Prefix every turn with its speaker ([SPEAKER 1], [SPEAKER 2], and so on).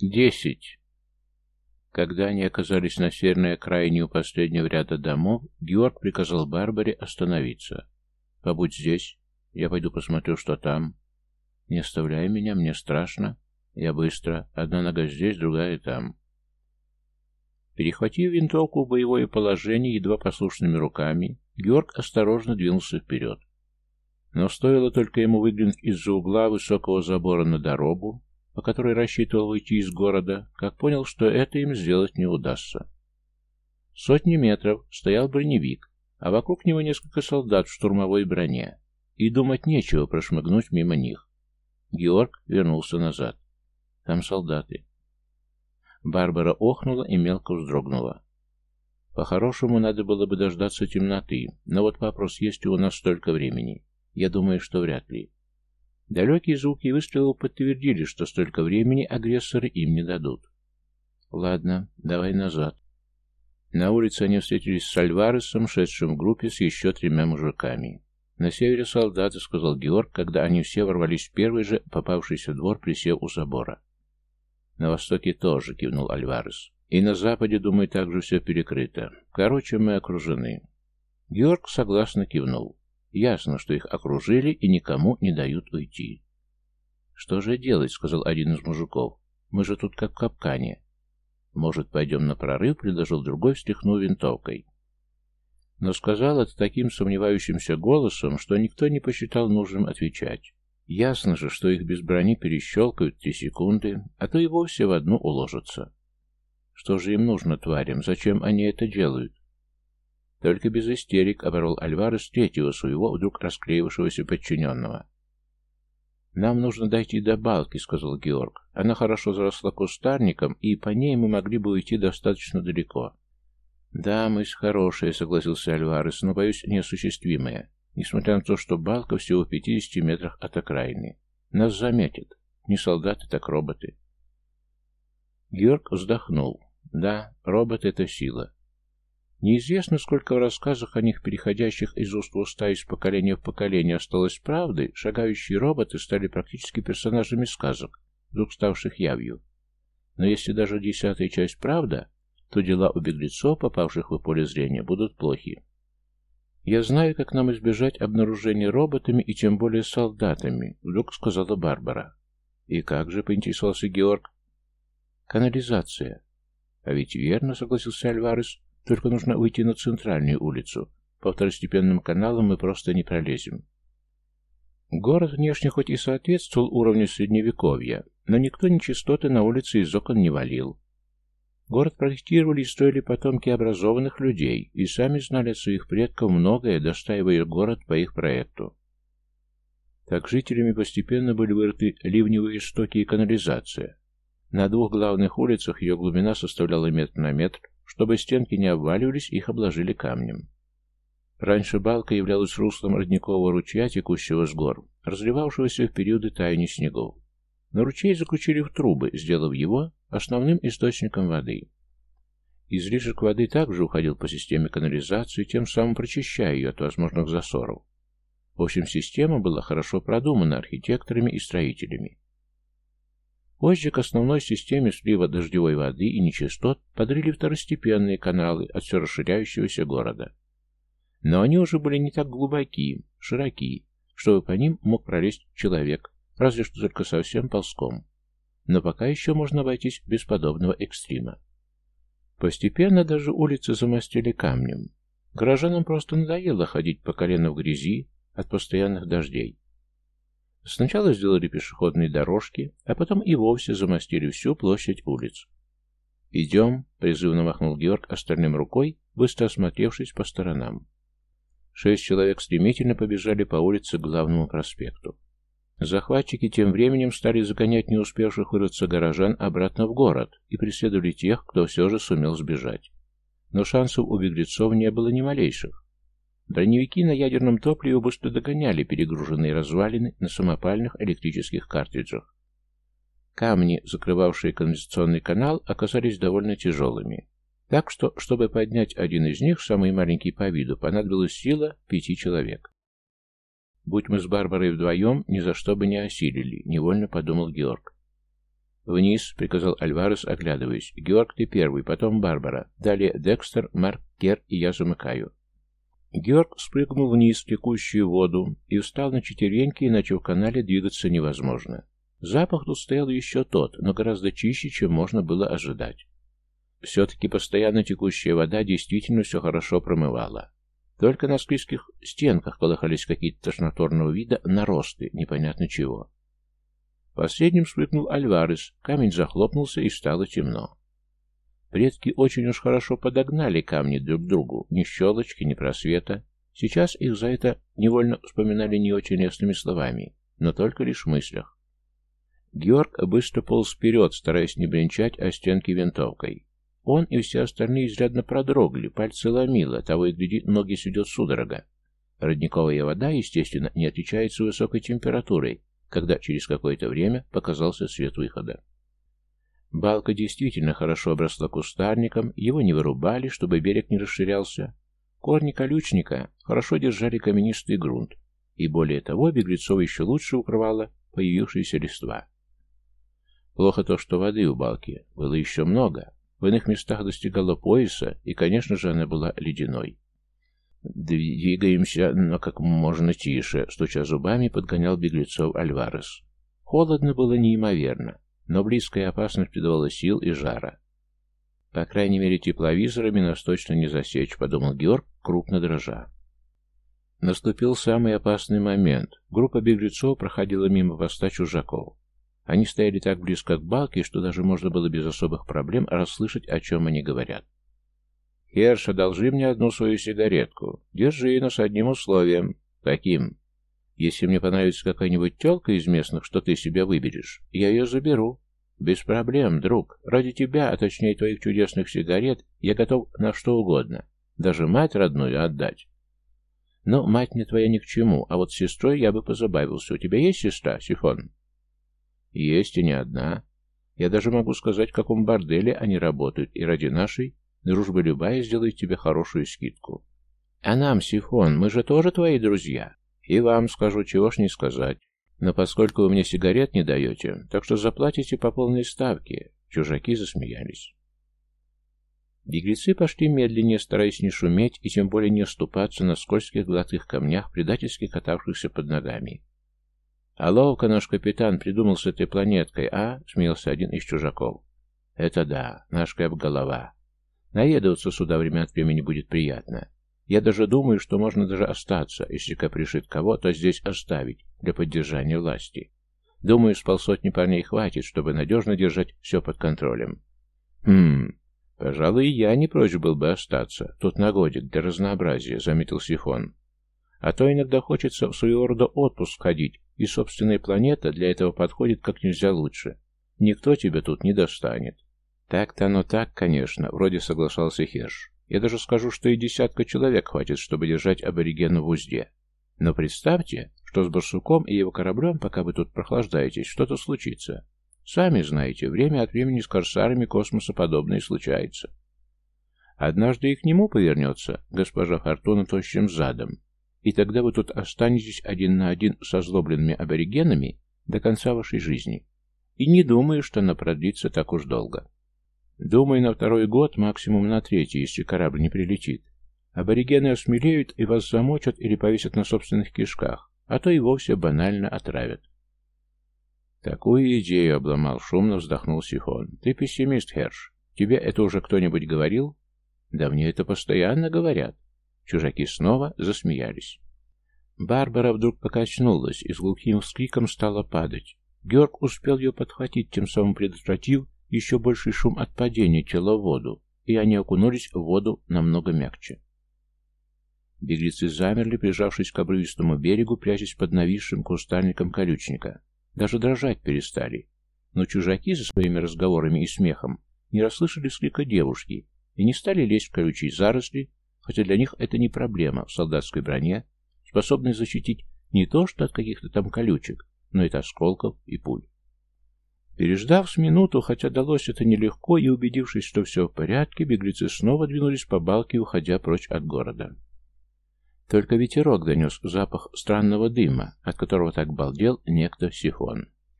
[SPEAKER 1] Десять. Когда они оказались на северной окраине у последнего ряда домов, Георг приказал Барбаре остановиться. «Побудь здесь. Я пойду посмотрю, что там. Не оставляй меня, мне страшно. Я быстро. Одна нога здесь, другая там». Перехватив винтовку в боевое положение едва послушными руками, Георг осторожно двинулся вперед. Но стоило только ему выглянуть из-за угла высокого забора на дорогу, по которой рассчитывал выйти из города, как понял, что это им сделать не удастся. Сотни метров стоял броневик, а вокруг него несколько солдат в штурмовой броне, и думать нечего прошмыгнуть мимо них. Георг вернулся назад. Там солдаты. Барбара охнула и мелко вздрогнула. По-хорошему, надо было бы дождаться темноты, но вот вопрос, есть ли у нас столько времени. Я думаю, что вряд ли. Далекие звуки выстрелов подтвердили, что столько времени агрессоры им не дадут. Ладно, давай назад. На улице они встретились с Альваресом, шедшим в группе с еще тремя мужиками. На севере солдаты, сказал Георг, когда они все ворвались в первый же попавшийся двор, присев у забора. На востоке тоже, кивнул Альварес. И на западе, думаю, также все перекрыто. Короче, мы окружены. Георг согласно кивнул. Ясно, что их окружили и никому не дают уйти. «Что же делать?» — сказал один из мужиков. «Мы же тут как в капкане». «Может, пойдем на прорыв?» — предложил другой, встряхнув винтовкой. Но сказал это таким сомневающимся голосом, что никто не посчитал нужным отвечать. Ясно же, что их без брони перещелкают три секунды, а то и вовсе в одну уложатся. Что же им нужно, тварям? Зачем они это делают? Только без истерик оборвал Альварес третьего своего вдруг расклеившегося подчиненного. «Нам нужно дойти до балки», — сказал Георг. «Она хорошо заросла кустарником, и по ней мы могли бы уйти достаточно далеко». «Да, мысль хорошая», — согласился Альварес, — «но, боюсь, неосуществимая, несмотря на то, что балка всего в пятидесяти метрах от окраины. Нас заметят. Не солдаты, так роботы». Георг вздохнул. «Да, робот — это сила. Неизвестно, сколько в рассказах о них, переходящих из уст в уста из поколения в поколение, осталось правды, шагающие роботы стали практически персонажами сказок, вдруг ставших явью. Но если даже десятая часть правда, то дела у беглецов, попавших в поле зрения, будут плохи. «Я знаю, как нам избежать обнаружения роботами и тем более солдатами», — вдруг сказала Барбара. «И как же?» — поинтересовался Георг. «Канализация». «А ведь верно», — согласился Альварес. Только нужно выйти на центральную улицу. По второстепенным каналам мы просто не пролезем. Город внешне хоть и соответствовал уровню средневековья, но никто нечистоты на улице из окон не валил. Город проектировали и строили потомки образованных людей, и сами знали от своих предков многое, достаивая город по их проекту. Так жителями постепенно были вырыты ливневые стоки и канализация. На двух главных улицах ее глубина составляла метр на метр, чтобы стенки не обваливались, их обложили камнем. Раньше балка являлась руслом родникового ручья, текущего с гор, разливавшегося в периоды таяния снегов. Но ручей заключили в трубы, сделав его основным источником воды. Излишек воды также уходил по системе канализации, тем самым прочищая ее от возможных засоров. В общем, система была хорошо продумана архитекторами и строителями. Позже к основной системе слива дождевой воды и нечистот подрили второстепенные каналы от все расширяющегося города. Но они уже были не так глубоки, широки, чтобы по ним мог пролезть человек, разве что только совсем ползком. Но пока еще можно обойтись без подобного экстрима. Постепенно даже улицы замостили камнем. Горожанам просто надоело ходить по колено в грязи от постоянных дождей. Сначала сделали пешеходные дорожки, а потом и вовсе замостили всю площадь улиц. «Идем», — призывно махнул Георг остальным рукой, быстро осмотревшись по сторонам. Шесть человек стремительно побежали по улице к главному проспекту. Захватчики тем временем стали загонять не успевших вырваться горожан обратно в город и преследовали тех, кто все же сумел сбежать. Но шансов у беглецов не было ни малейших. Броневики на ядерном топливе быстро догоняли перегруженные развалины на самопальных электрических картриджах. Камни, закрывавшие канализационный канал, оказались довольно тяжелыми. Так что, чтобы поднять один из них, самый маленький по виду, понадобилась сила пяти человек. «Будь мы с Барбарой вдвоем, ни за что бы не осилили», — невольно подумал Георг. «Вниз», — приказал Альварес, оглядываясь. «Георг, ты первый, потом Барбара. Далее Декстер, Марк, Кер, и я замыкаю». Георг спрыгнул вниз в текущую воду и встал на четвереньки, иначе в канале двигаться невозможно. Запах тут стоял еще тот, но гораздо чище, чем можно было ожидать. Все-таки постоянно текущая вода действительно все хорошо промывала. Только на склизких стенках колыхались какие-то тошноторного вида наросты, непонятно чего. Последним спрыгнул Альварес, камень захлопнулся и стало темно. Предки очень уж хорошо подогнали камни друг к другу, ни щелочки, ни просвета. Сейчас их за это невольно вспоминали не очень лестными словами, но только лишь в мыслях. Георг быстро полз вперед, стараясь не бренчать о стенки винтовкой. Он и все остальные изрядно продрогли, пальцы ломило, того и гляди, ноги сведет судорога. Родниковая вода, естественно, не отличается высокой температурой, когда через какое-то время показался свет выхода. Балка действительно хорошо обросла кустарником, его не вырубали, чтобы берег не расширялся. Корни колючника хорошо держали каменистый грунт, и более того, беглецов еще лучше укрывала появившаяся листва. Плохо то, что воды у балки было еще много, в иных местах достигала пояса, и, конечно же, она была ледяной. «Двигаемся, но как можно тише», — стуча зубами, подгонял беглецов Альварес. Холодно было неимоверно, но близкая опасность придавала сил и жара. «По крайней мере, тепловизорами нас точно не засечь», — подумал Георг, крупно дрожа. Наступил самый опасный момент. Группа беглецов проходила мимо поста чужаков. Они стояли так близко к балке, что даже можно было без особых проблем расслышать, о чем они говорят. «Херш, одолжи мне одну свою сигаретку. Держи, но с одним условием. Каким? Если мне понравится какая-нибудь телка из местных, что ты себе выберешь, я ее заберу. Без проблем, друг. Ради тебя, а точнее твоих чудесных сигарет, я готов на что угодно. Даже мать родную отдать. Но мать мне твоя ни к чему, а вот с сестрой я бы позабавился. У тебя есть сестра, Сифон?» «Есть и не одна. Я даже могу сказать, в каком борделе они работают, и ради нашей Дружба любая сделает тебе хорошую скидку. А нам, Сифон, мы же тоже твои друзья. И вам скажу, чего ж не сказать. Но поскольку вы мне сигарет не даете, так что заплатите по полной ставке. Чужаки засмеялись. Беглецы пошли медленнее, стараясь не шуметь и тем более не оступаться на скользких гладких камнях, предательски катавшихся под ногами. «А ловко наш капитан придумал с этой планеткой, а?» — смеялся один из чужаков. «Это да, наш кэп голова. Наведываться сюда время от времени будет приятно. Я даже думаю, что можно даже остаться, если капришит кого, то здесь оставить для поддержания власти. Думаю, с полсотни парней хватит, чтобы надежно держать все под контролем. Хм, пожалуй, я не прочь был бы остаться. Тут на годик для разнообразия, заметил Сифон. А то иногда хочется в своего рода отпуск ходить, и собственная планета для этого подходит как нельзя лучше. Никто тебя тут не достанет. Так-то оно так, конечно, вроде соглашался Херш. Я даже скажу, что и десятка человек хватит, чтобы держать аборигена в узде. Но представьте, что с барсуком и его кораблем, пока вы тут прохлаждаетесь, что-то случится. Сами знаете, время от времени с корсарами космоса подобное случается. Однажды и к нему повернется госпожа Фортуна тощим задом, и тогда вы тут останетесь один на один со злобленными аборигенами до конца вашей жизни. И не думаю, что она продлится так уж долго. Думаю, на второй год, максимум на третий, если корабль не прилетит. Аборигены осмелеют и вас замочат или повесят на собственных кишках, а то и вовсе банально отравят. Такую идею обломал, шумно вздохнул Сихон. Ты пессимист, Херш. Тебе это уже кто-нибудь говорил? Да мне это постоянно говорят. Чужаки снова засмеялись. Барбара вдруг покачнулась и с глухим вскриком стала падать. Георг успел ее подхватить, тем самым предотвратив еще больший шум от падения тела в воду, и они окунулись в воду намного мягче. Беглецы замерли, прижавшись к обрывистому берегу, прячась под нависшим кустарником колючника. Даже дрожать перестали. Но чужаки за своими разговорами и смехом не расслышали вскрика девушки и не стали лезть в колючие заросли, хотя для них это не проблема в солдатской броне, способной защитить не то что от каких-то там колючек, но и от осколков и пуль. Переждав с минуту, хотя далось это нелегко, и убедившись, что все в порядке, беглецы снова двинулись по балке, уходя прочь от города. Только ветерок донес запах странного дыма, от которого так балдел некто Сифон.